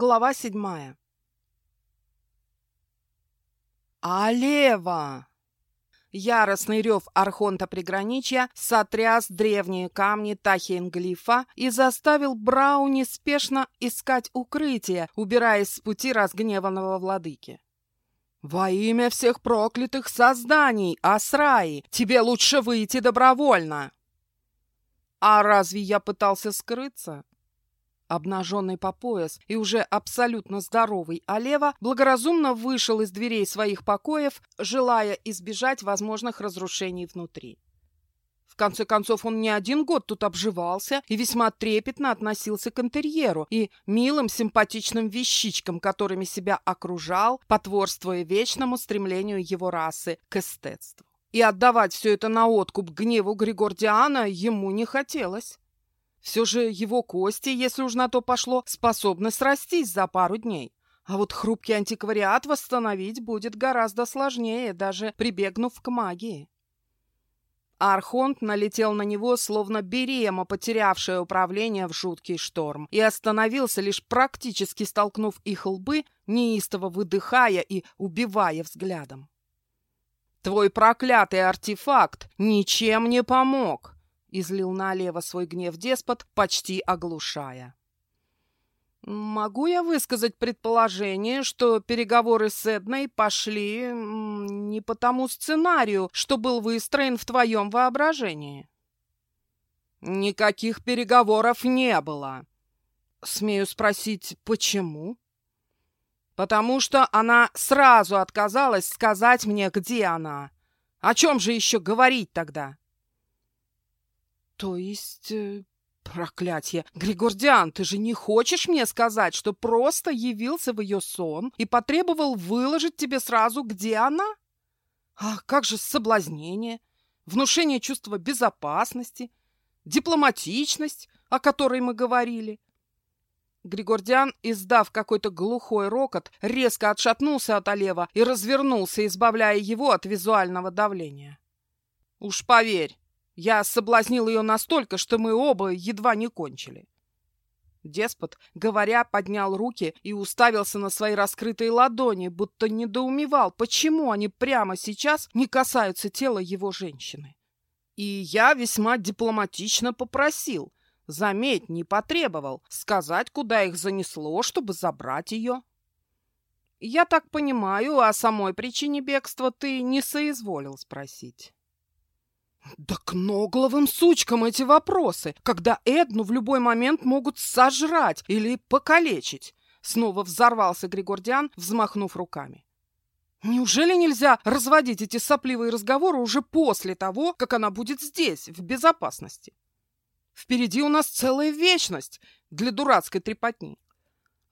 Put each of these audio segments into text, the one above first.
Глава седьмая. «Алева!» Яростный рев Архонта Приграничья сотряс древние камни Тахиенглифа и заставил Брауни спешно искать укрытие, убираясь с пути разгневанного владыки. «Во имя всех проклятых созданий, Асраи, тебе лучше выйти добровольно!» «А разве я пытался скрыться?» Обнаженный по пояс и уже абсолютно здоровый Алева благоразумно вышел из дверей своих покоев, желая избежать возможных разрушений внутри. В конце концов, он не один год тут обживался и весьма трепетно относился к интерьеру и милым симпатичным вещичкам, которыми себя окружал, потворствуя вечному стремлению его расы к эстетству. И отдавать все это на откуп гневу Григордиана ему не хотелось. Все же его кости, если уж на то пошло, способны срастись за пару дней. А вот хрупкий антиквариат восстановить будет гораздо сложнее, даже прибегнув к магии. Архонт налетел на него, словно берема, потерявшая управление в жуткий шторм, и остановился, лишь практически столкнув их лбы, неистово выдыхая и убивая взглядом. «Твой проклятый артефакт ничем не помог!» Излил налево свой гнев деспот, почти оглушая. Могу я высказать предположение, что переговоры с Эдной пошли не по тому сценарию, что был выстроен в твоем воображении? Никаких переговоров не было. Смею спросить, почему? Потому что она сразу отказалась сказать мне, где она. О чем же еще говорить тогда? То есть... Э, проклятье! Григордиан, ты же не хочешь мне сказать, что просто явился в ее сон и потребовал выложить тебе сразу, где она? Ах, как же соблазнение, внушение чувства безопасности, дипломатичность, о которой мы говорили. Григордиан, издав какой-то глухой рокот, резко отшатнулся от Олева и развернулся, избавляя его от визуального давления. «Уж поверь, я соблазнил ее настолько, что мы оба едва не кончили. Деспот, говоря, поднял руки и уставился на свои раскрытые ладони, будто недоумевал, почему они прямо сейчас не касаются тела его женщины. И я весьма дипломатично попросил, заметь, не потребовал, сказать, куда их занесло, чтобы забрать ее. Я так понимаю, о самой причине бегства ты не соизволил спросить. Да к ногловым сучкам эти вопросы, когда Эдну в любой момент могут сожрать или покалечить. Снова взорвался Григордиан, взмахнув руками. Неужели нельзя разводить эти сопливые разговоры уже после того, как она будет здесь, в безопасности? Впереди у нас целая вечность для дурацкой трепотни.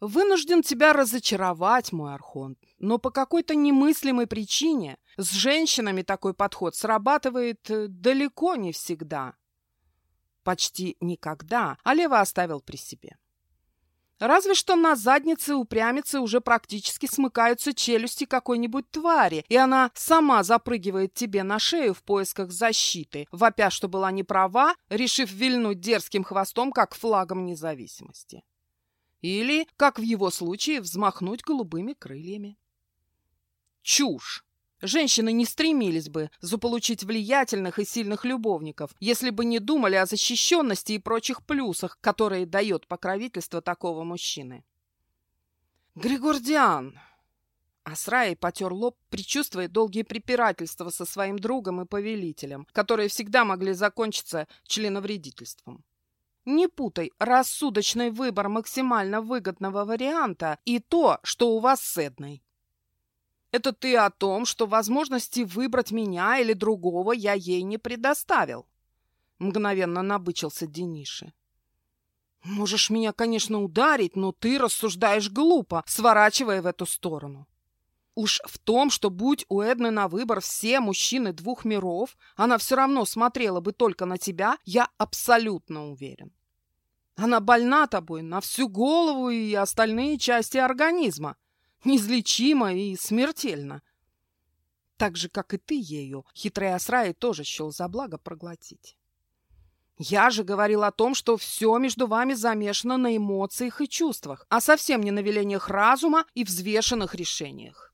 Вынужден тебя разочаровать, мой Архонт, но по какой-то немыслимой причине с женщинами такой подход срабатывает э, далеко не всегда. Почти никогда, а Лева оставил при себе. Разве что на заднице упрямицы уже практически смыкаются челюсти какой-нибудь твари, и она сама запрыгивает тебе на шею в поисках защиты, вопя, что была не права, решив вильнуть дерзким хвостом, как флагом независимости. Или, как в его случае, взмахнуть голубыми крыльями. Чушь! Женщины не стремились бы заполучить влиятельных и сильных любовников, если бы не думали о защищенности и прочих плюсах, которые дает покровительство такого мужчины. «Григордиан!» Асраи потер лоб, предчувствуя долгие препирательства со своим другом и повелителем, которые всегда могли закончиться членовредительством. Не путай рассудочный выбор максимально выгодного варианта и то, что у вас с Эдной. Это ты о том, что возможности выбрать меня или другого я ей не предоставил. Мгновенно набычился Дениши. Можешь меня, конечно, ударить, но ты рассуждаешь глупо, сворачивая в эту сторону. Уж в том, что будь у Эдны на выбор все мужчины двух миров, она все равно смотрела бы только на тебя, я абсолютно уверен. Она больна тобой на всю голову и остальные части организма. Неизлечимо и смертельно. Так же, как и ты ею, хитрый Асраи тоже счел за благо проглотить. Я же говорил о том, что все между вами замешано на эмоциях и чувствах, а совсем не на велениях разума и взвешенных решениях.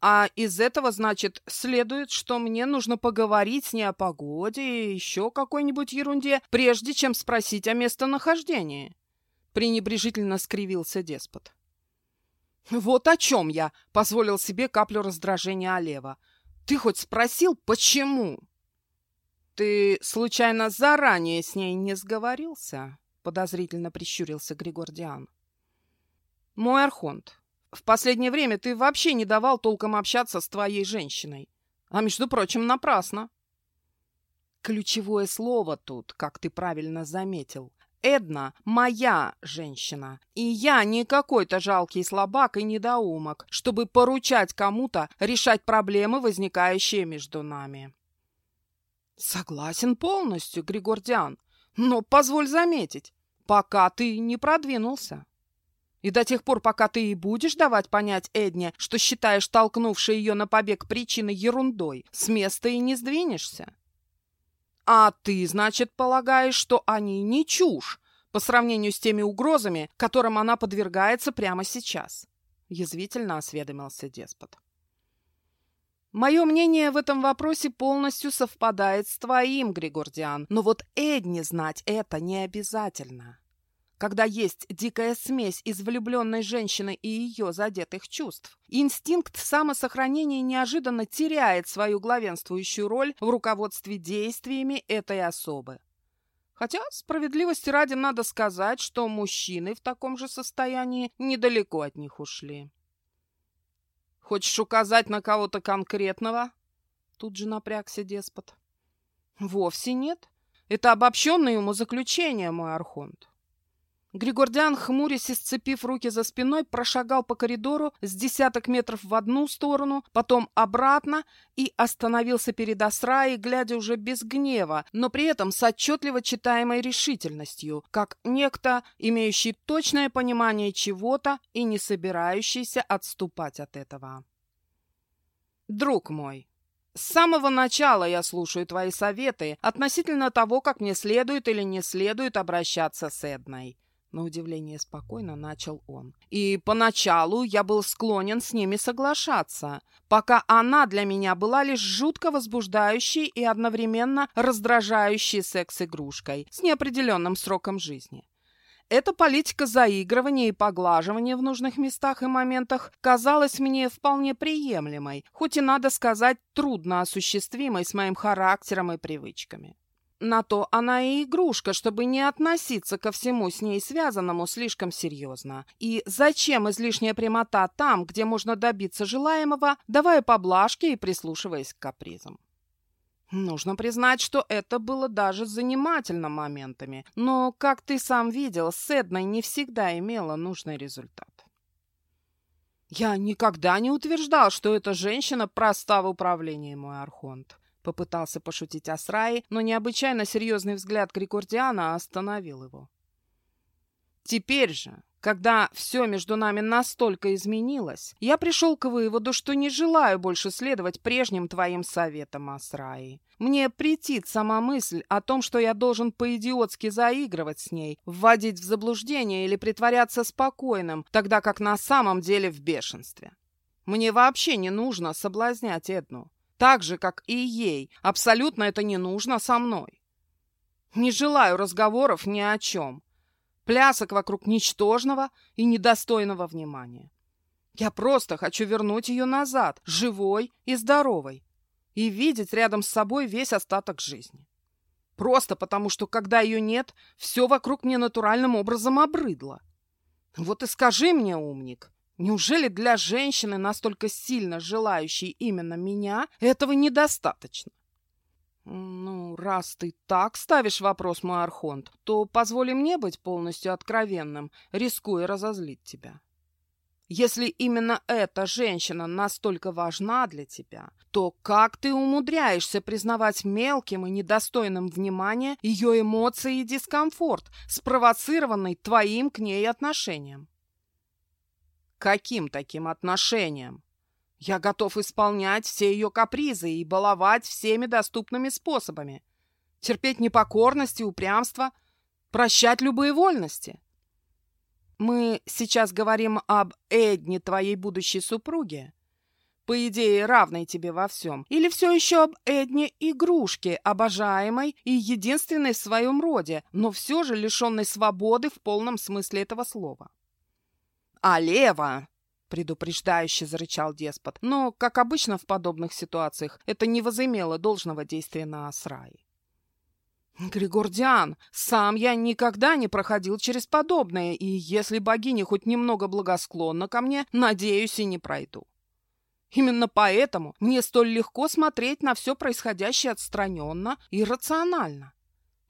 А из этого, значит, следует, что мне нужно поговорить с ней о погоде и еще какой-нибудь ерунде, прежде чем спросить о местонахождении. Пренебрежительно скривился деспот. Вот о чем я позволил себе каплю раздражения Олева. Ты хоть спросил, почему? Ты, случайно, заранее с ней не сговорился? Подозрительно прищурился Григордиан. Мой Архонт, в последнее время ты вообще не давал толком общаться с твоей женщиной. А, между прочим, напрасно. Ключевое слово тут, как ты правильно заметил. Эдна – моя женщина, и я не какой-то жалкий слабак и недоумок, чтобы поручать кому-то решать проблемы, возникающие между нами. Согласен полностью, Григордиан, но позволь заметить, пока ты не продвинулся. И до тех пор, пока ты и будешь давать понять Эдне, что считаешь толкнувшей ее на побег причиной ерундой, с места и не сдвинешься. А ты, значит, полагаешь, что они не чушь по сравнению с теми угрозами, которым она подвергается прямо сейчас? Язвительно осведомился деспот. Мое мнение в этом вопросе полностью совпадает с твоим, Григордиан, но вот Эдне знать это не обязательно когда есть дикая смесь из влюбленной женщины и ее задетых чувств. Инстинкт самосохранения неожиданно теряет свою главенствующую роль в руководстве действиями этой особы. Хотя, справедливости ради, надо сказать, что мужчины в таком же состоянии недалеко от них ушли. «Хочешь указать на кого-то конкретного?» Тут же напрягся деспот. «Вовсе нет. Это обобщенное умозаключение, мой архонт. Григордиан, хмурясь и сцепив руки за спиной, прошагал по коридору с десяток метров в одну сторону, потом обратно и остановился перед Асраей, глядя уже без гнева, но при этом с отчетливо читаемой решительностью, как некто, имеющий точное понимание чего-то и не собирающийся отступать от этого. «Друг мой», с самого начала я слушаю твои советы относительно того, как мне следует или не следует обращаться с Эдной. На удивление спокойно начал он. И поначалу я был склонен с ними соглашаться, пока она для меня была лишь жутко возбуждающей и одновременно раздражающей секс-игрушкой с неопределенным сроком жизни. Эта политика заигрывания и поглаживания в нужных местах и моментах казалась мне вполне приемлемой, хоть и, надо сказать, трудно осуществимой с моим характером и привычками. На то она и игрушка, чтобы не относиться ко всему с ней связанному слишком серьезно. И зачем излишняя прямота там, где можно добиться желаемого, давая поблажки и прислушиваясь к капризам? Нужно признать, что это было даже занимательно моментами, но, как ты сам видел, с Эдной не всегда имела нужный результат. Я никогда не утверждал, что эта женщина проста в управлении, мой Архонт. Попытался пошутить Асраи, но необычайно серьезный взгляд Григордиана остановил его. Теперь же, когда все между нами настолько изменилось, я пришел к выводу, что не желаю больше следовать прежним твоим советам, Асраи. Мне претит сама мысль о том, что я должен по-идиотски заигрывать с ней, вводить в заблуждение или притворяться спокойным, тогда как на самом деле в бешенстве. Мне вообще не нужно соблазнять Эдну так же, как и ей. Абсолютно это не нужно со мной. Не желаю разговоров ни о чем. Плясок вокруг ничтожного и недостойного внимания. Я просто хочу вернуть ее назад, живой и здоровой, и видеть рядом с собой весь остаток жизни. Просто потому, что когда ее нет, все вокруг мне натуральным образом обрыдло. Вот и скажи мне, умник, Неужели для женщины, настолько сильно желающей именно меня, этого недостаточно? Ну, раз ты так ставишь вопрос, мой Архонт, то позволи мне быть полностью откровенным, рискуя разозлить тебя. Если именно эта женщина настолько важна для тебя, то как ты умудряешься признавать мелким и недостойным внимания ее эмоции и дискомфорт, спровоцированный твоим к ней отношением? Каким таким отношением? Я готов исполнять все ее капризы и баловать всеми доступными способами. терпеть непокорность и упрямство, прощать любые вольности. Мы сейчас говорим об Эдне, твоей будущей супруге, по идее, равной тебе во всем, или все еще об Эдне игрушке, обожаемой и единственной в своем роде, но все же лишенной свободы в полном смысле этого слова. «А лево!» — предупреждающе зарычал деспот, но, как обычно в подобных ситуациях, это не возымело должного действия на Асраи. «Григордиан, сам я никогда не проходил через подобное, и если богиня хоть немного благосклонна ко мне, надеюсь, и не пройду. Именно поэтому мне столь легко смотреть на все происходящее отстраненно и рационально.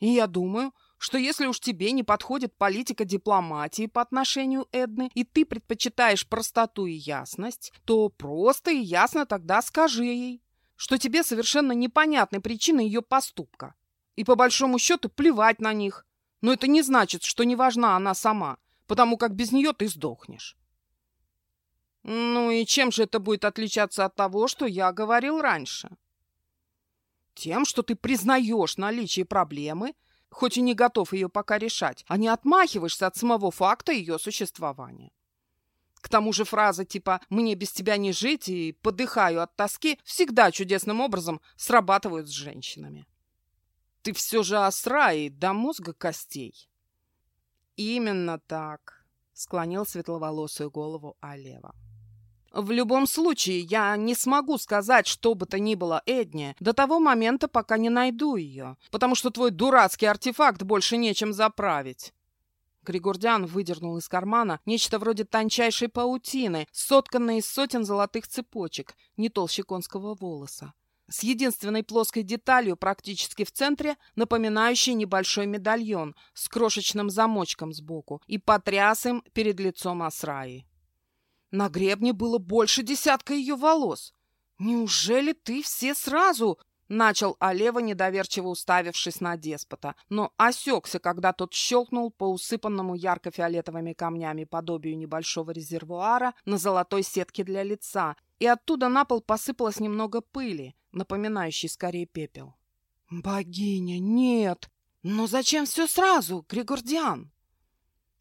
И я думаю, что если уж тебе не подходит политика дипломатии по отношению Эдны, и ты предпочитаешь простоту и ясность, то просто и ясно тогда скажи ей, что тебе совершенно непонятны причины ее поступка. И по большому счету плевать на них. Но это не значит, что не важна она сама, потому как без нее ты сдохнешь. Ну и чем же это будет отличаться от того, что я говорил раньше? Тем, что ты признаешь наличие проблемы, хоть и не готов ее пока решать, а не отмахиваешься от самого факта ее существования. К тому же фраза типа «мне без тебя не жить» и «подыхаю от тоски» всегда чудесным образом срабатывают с женщинами. Ты все же осра и до мозга костей. Именно так, склонил светловолосую голову Алева. В любом случае, я не смогу сказать, что бы то ни было Эдне до того момента, пока не найду ее, потому что твой дурацкий артефакт больше нечем заправить. Григордиан выдернул из кармана нечто вроде тончайшей паутины, сотканной из сотен золотых цепочек, не толще конского волоса, с единственной плоской деталью практически в центре, напоминающей небольшой медальон с крошечным замочком сбоку, и потряс им перед лицом Асраи. На гребне было больше десятка ее волос. Неужели ты все сразу? Начал Алева, недоверчиво уставившись на деспота, но осекся, когда тот щелкнул по усыпанному ярко-фиолетовыми камнями подобию небольшого резервуара на золотой сетке для лица, и оттуда на пол посыпалось немного пыли, напоминающей скорее пепел. «Богиня, нет! Но зачем все сразу, Григордиан?»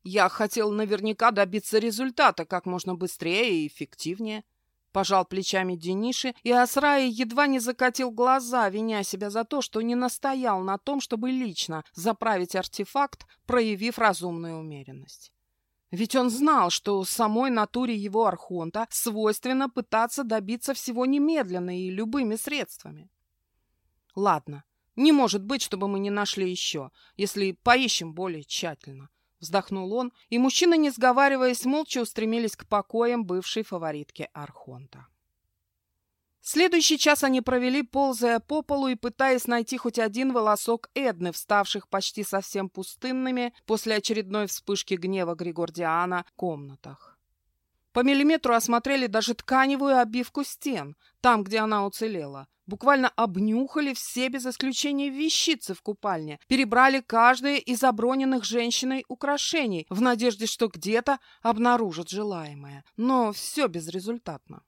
Я хотел наверняка добиться результата как можно быстрее и эффективнее. Пожал плечами Дениши, и Асраи едва не закатил глаза, виня себя за то, что не настоял на том, чтобы лично заправить артефакт, проявив разумную умеренность. Ведь он знал, что самой натуре его архонта свойственно пытаться добиться всего немедленно и любыми средствами. Ладно, не может быть, чтобы мы не нашли еще, если поищем более тщательно. Вздохнул он, и мужчины, не сговариваясь, молча устремились к покоям бывшей фаворитки Архонта. Следующий час они провели, ползая по полу и пытаясь найти хоть один волосок Эдны, вставших почти совсем пустынными после очередной вспышки гнева Григордиана в комнатах. По миллиметру осмотрели даже тканевую обивку стен, там, где она уцелела, буквально обнюхали все без исключения вещицы в купальне, перебрали каждое из оброненных женщиной украшений в надежде, что где-то обнаружат желаемое. Но все безрезультатно.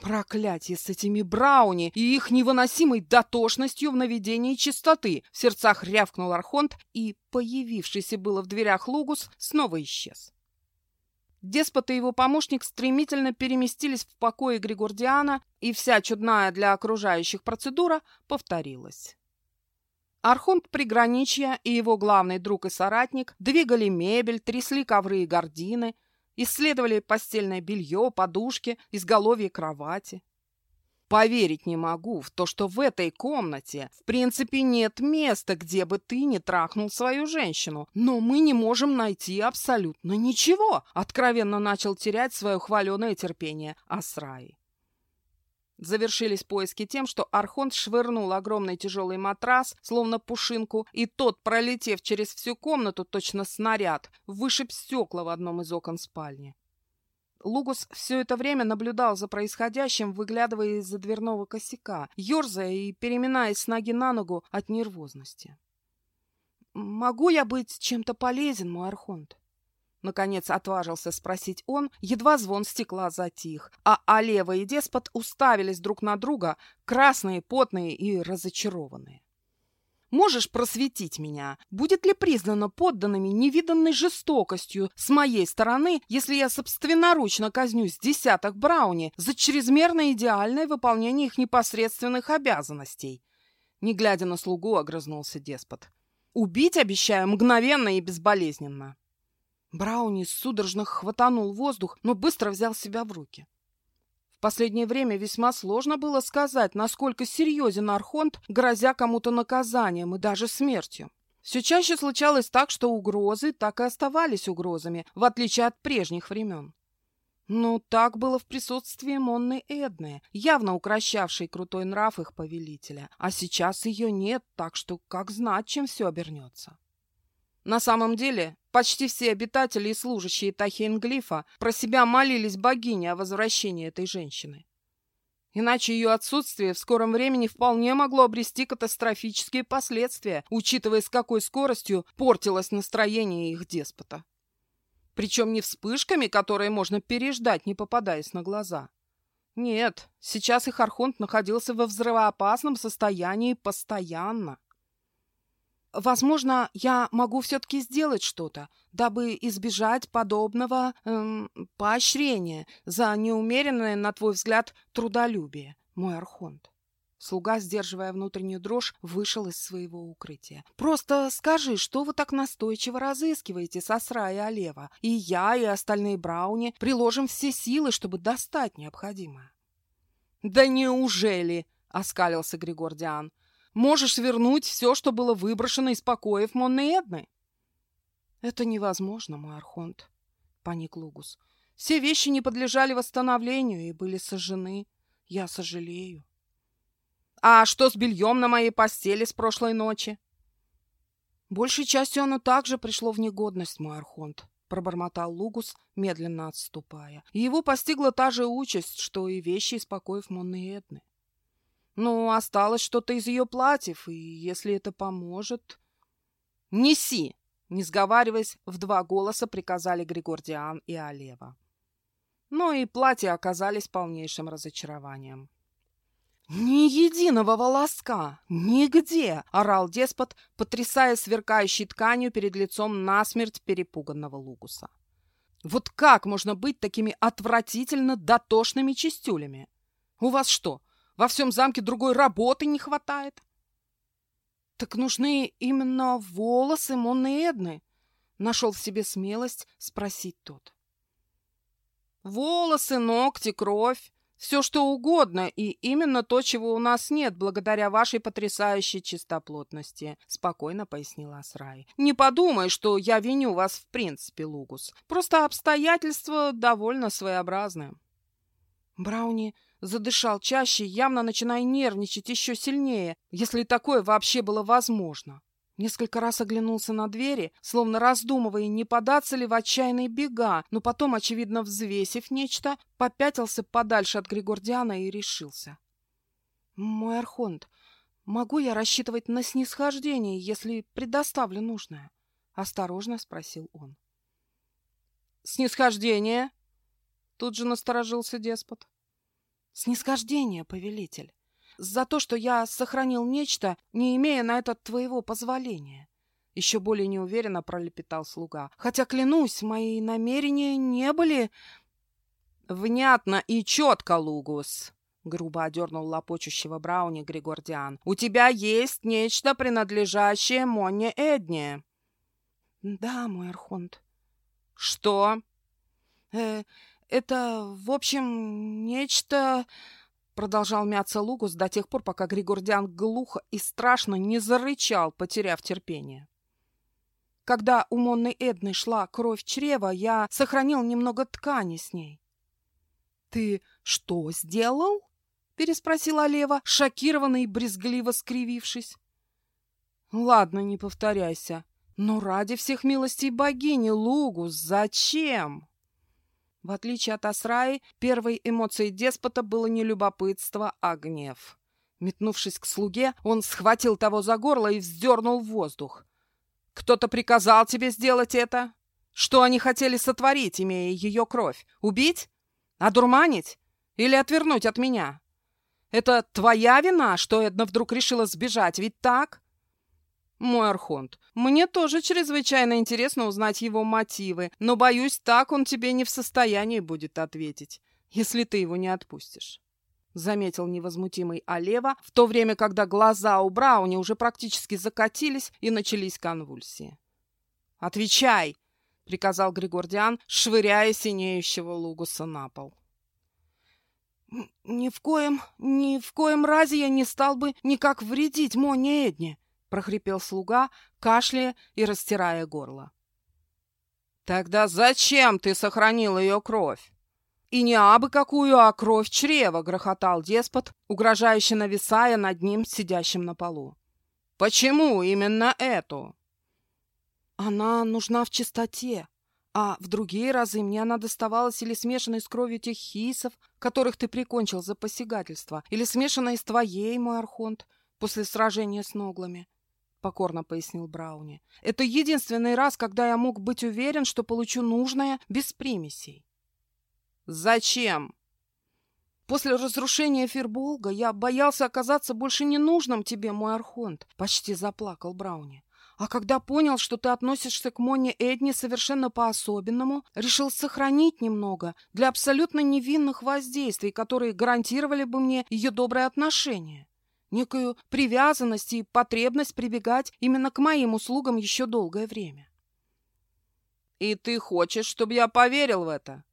Проклятие с этими брауни и их невыносимой дотошностью в наведении чистоты! В сердцах рявкнул Архонт, и появившийся было в дверях Лугус снова исчез. Деспот и его помощник стремительно переместились в покои Григордиана, и вся чудная для окружающих процедура повторилась. Архонт Приграничья и его главный друг и соратник двигали мебель, трясли ковры и гардины, исследовали постельное белье, подушки, изголовье кровати. Поверить не могу в то, что в этой комнате в принципе нет места, где бы ты не трахнул свою женщину. Но мы не можем найти абсолютно ничего. Откровенно начал терять свое хваленое терпение Асраи. Завершились поиски тем, что Архонт швырнул огромный тяжелый матрас, словно пушинку, и тот, пролетев через всю комнату, точно снаряд, вышиб стекла в одном из окон спальни. Лугус все это время наблюдал за происходящим, выглядывая из-за дверного косяка, ерзая и переминаясь с ноги на ногу от нервозности. «Могу я быть чем-то полезен, мой Архонт?» Наконец отважился спросить он, едва звон стекла затих, а Алева и Деспот уставились друг на друга, красные, потные и разочарованные. Можешь просветить меня? Будет ли признано подданными невиданной жестокостью с моей стороны, если я собственноручно казнюсь десяток брауни за чрезмерно идеальное выполнение их непосредственных обязанностей?» Не глядя на слугу, огрызнулся деспот. «Убить обещаю мгновенно и безболезненно». Брауни судорожно хватанул воздух, но быстро взял себя в руки. В последнее время весьма сложно было сказать, насколько серьезен Архонт, грозя кому-то наказанием и даже смертью. Все чаще случалось так, что угрозы так и оставались угрозами, в отличие от прежних времен. Ну, так было в присутствии Монны Эдны, явно укращавшей крутой нрав их повелителя. А сейчас ее нет, так что как знать, чем все обернется. На самом деле, почти все обитатели и служащие Тахейнглифа про себя молились богине о возвращении этой женщины. Иначе ее отсутствие в скором времени вполне могло обрести катастрофические последствия, учитывая, с какой скоростью портилось настроение их деспота. Причем не вспышками, которые можно переждать, не попадаясь на глаза. Нет, сейчас их Архонт находился во взрывоопасном состоянии постоянно. Возможно, я могу все-таки сделать что-то, дабы избежать подобного эм, поощрения за неумеренное, на твой взгляд, трудолюбие, мой архонт. Слуга, сдерживая внутреннюю дрожь, вышел из своего укрытия. «Просто скажи, что вы так настойчиво разыскиваете Сосра и Олева? И я, и остальные Брауни приложим все силы, чтобы достать необходимое». «Да неужели?» — оскалился Григор Диан. Можешь вернуть все, что было выброшено из покоев Монны Эдны. Это невозможно, мой Архонт, паник Лугус. Все вещи не подлежали восстановлению и были сожжены. Я сожалею. А что с бельем на моей постели с прошлой ночи? Большей частью оно также пришло в негодность, мой Архонт, пробормотал Лугус, медленно отступая. И его постигла та же участь, что и вещи из покоев Монны Эдны. Ну, осталось что-то из ее платьев, и если это поможет... «Неси!» — не сговариваясь, в два голоса приказали Григордиан и Алева. Но и платья оказались полнейшим разочарованием. «Ни единого волоска! Нигде!» — орал деспот, потрясая сверкающей тканью перед лицом насмерть перепуганного Лугуса. «Вот как можно быть такими отвратительно дотошными чистюлями? У вас что, во всем замке другой работы не хватает. Так нужны именно волосы Монны Эдны, нашел в себе смелость спросить тот. Волосы, ногти, кровь, все что угодно, и именно то, чего у нас нет, благодаря вашей потрясающей чистоплотности, спокойно пояснила Асрай. Не подумай, что я виню вас в принципе, Лугус. Просто обстоятельства довольно своеобразные. Брауни задышал чаще, явно начиная нервничать еще сильнее, если такое вообще было возможно. Несколько раз оглянулся на двери, словно раздумывая, не податься ли в отчаянные бега, но потом, очевидно взвесив нечто, попятился подальше от Григордиана и решился. «Мой Архонт, могу я рассчитывать на снисхождение, если предоставлю нужное?» — осторожно спросил он. «Снисхождение?» — тут же насторожился деспот. Снисхождение, повелитель, за то, что я сохранил нечто, не имея на это твоего позволения. Еще более неуверенно пролепетал слуга. Хотя, клянусь, мои намерения не были... Внятно и четко, Лугус, грубо одернул лопочущего Брауни Григордиан. «У тебя есть нечто, принадлежащее Монне Эдне». «Да, мой Архонт». «Что?» э, это, в общем, нечто...» Продолжал мяться Лугус до тех пор, пока Григордиан глухо и страшно не зарычал, потеряв терпение. Когда у Монны Эдны шла кровь чрева, я сохранил немного ткани с ней. «Ты что сделал?» — переспросила Лева, шокированно и брезгливо скривившись. «Ладно, не повторяйся. Но ради всех милостей богини, Лугус, зачем?» В отличие от Асраи, первой эмоцией деспота было не любопытство, а гнев. Метнувшись к слуге, он схватил того за горло и вздернул в воздух. «Кто-то приказал тебе сделать это? Что они хотели сотворить, имея ее кровь? Убить? Одурманить? Или отвернуть от меня? Это твоя вина, что Эдна вдруг решила сбежать, ведь так?» Мой Архонт, мне тоже чрезвычайно интересно узнать его мотивы, но, боюсь, так он тебе не в состоянии будет ответить, если ты его не отпустишь. Заметил невозмутимый Алева, в то время, когда глаза у Брауни уже практически закатились и начались конвульсии. «Отвечай!» — приказал Григордиан, швыряя синеющего Лугуса на пол. «Ни в коем, ни в коем разе я не стал бы никак вредить Моне Эдне!» — прохрипел слуга, кашляя и растирая горло. «Тогда зачем ты сохранил ее кровь?» «И не абы какую, а кровь чрева!» — грохотал деспот, угрожающе нависая над ним, сидящим на полу. «Почему именно эту?» «Она нужна в чистоте, а в другие разы мне она доставалась или смешанной с кровью тех хисов, которых ты прикончил за посягательство, или смешанной с твоей, мой архонт, после сражения с ноглами покорно пояснил Брауни. Это единственный раз, когда я мог быть уверен, что получу нужное без примесей. Зачем? После разрушения Фирболга я боялся оказаться больше ненужным тебе, мой архонт, почти заплакал Брауни. А когда понял, что ты относишься к Моне Эдни совершенно по-особенному, решил сохранить немного для абсолютно невинных воздействий, которые гарантировали бы мне ее доброе отношение некую привязанность и потребность прибегать именно к моим услугам еще долгое время. «И ты хочешь, чтобы я поверил в это,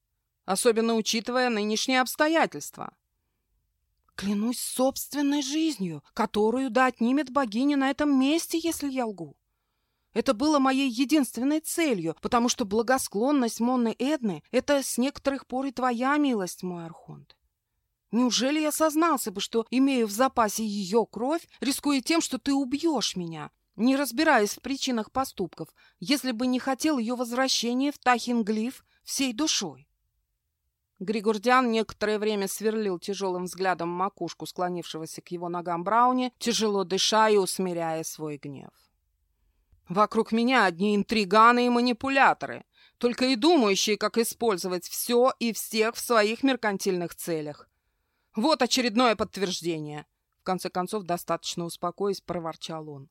особенно учитывая нынешние обстоятельства?» «Клянусь собственной жизнью, которую да отнимет богиня на этом месте, если я лгу. Это было моей единственной целью, потому что благосклонность Монны Эдны — это с некоторых пор и твоя милость, мой Архонт. Неужели я сознался бы, что имею в запасе ее кровь, рискуя тем, что ты убьешь меня, не разбираясь в причинах поступков, если бы не хотел ее возвращения в Тахинглиф всей душой? Григордиан некоторое время сверлил тяжелым взглядом макушку склонившегося к его ногам Брауни, тяжело дыша и усмиряя свой гнев. «Вокруг меня одни интриганы и манипуляторы, только и думающие, как использовать все и всех в своих меркантильных целях. Вот очередное подтверждение. В конце концов, достаточно успокоясь, проворчал он.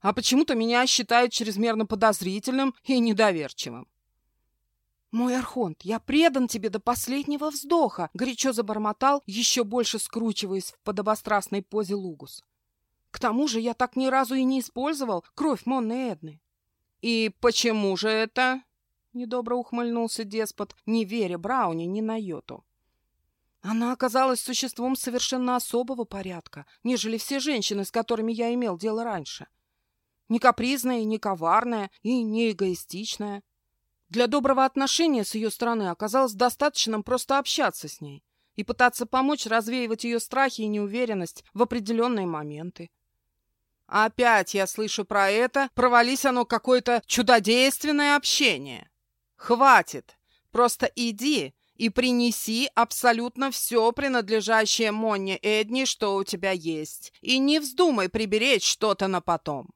А почему-то меня считают чрезмерно подозрительным и недоверчивым. «Мой Архонт, я предан тебе до последнего вздоха!» — горячо забормотал, еще больше скручиваясь в подобострастной позе Лугус. «К тому же я так ни разу и не использовал кровь Монны Эдны». «И почему же это?» — недобро ухмыльнулся деспот, не веря Брауни ни на йоту. Она оказалась существом совершенно особого порядка, нежели все женщины, с которыми я имел дело раньше. Не капризная, не коварная и не эгоистичная. Для доброго отношения с ее стороны оказалось достаточным просто общаться с ней и пытаться помочь развеивать ее страхи и неуверенность в определенные моменты. Опять я слышу про это, провались оно какое-то чудодейственное общение. Хватит, просто иди и принеси абсолютно все принадлежащее Монне Эдни, что у тебя есть, и не вздумай приберечь что-то на потом.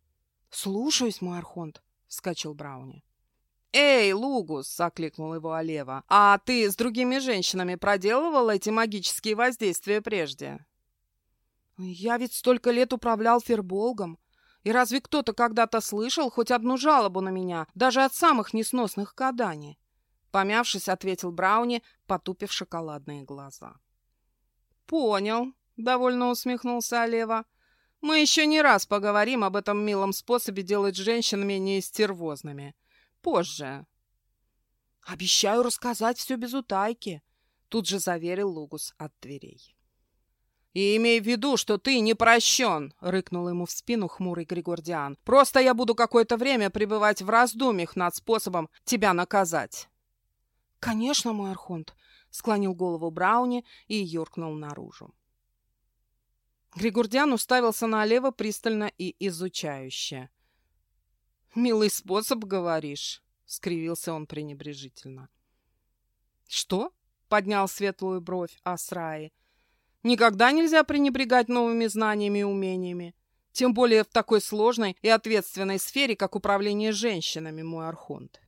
— Слушаюсь, мой архонт, — вскочил Брауни. — Эй, Лугус, — окликнул его Олева, — а ты с другими женщинами проделывал эти магические воздействия прежде? — Я ведь столько лет управлял Ферболгом, и разве кто-то когда-то слышал хоть одну жалобу на меня, даже от самых несносных кадани? Помявшись, ответил Брауни, потупив шоколадные глаза. «Понял», — довольно усмехнулся Олева. «Мы еще не раз поговорим об этом милом способе делать женщин менее стервозными. Позже». «Обещаю рассказать все без утайки», — тут же заверил Лугус от дверей. «И имей в виду, что ты не прощен!» — рыкнул ему в спину хмурый Григордиан. «Просто я буду какое-то время пребывать в раздумьях над способом тебя наказать». «Конечно, мой Архонт!» — склонил голову Брауни и юркнул наружу. Григордиан уставился налево пристально и изучающе. «Милый способ, говоришь?» — скривился он пренебрежительно. «Что?» — поднял светлую бровь Асраи. «Никогда нельзя пренебрегать новыми знаниями и умениями, тем более в такой сложной и ответственной сфере, как управление женщинами, мой Архонт».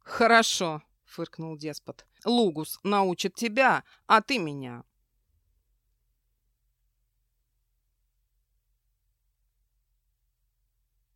«Хорошо», фыркнул деспот. «Лугус научит тебя, а ты меня».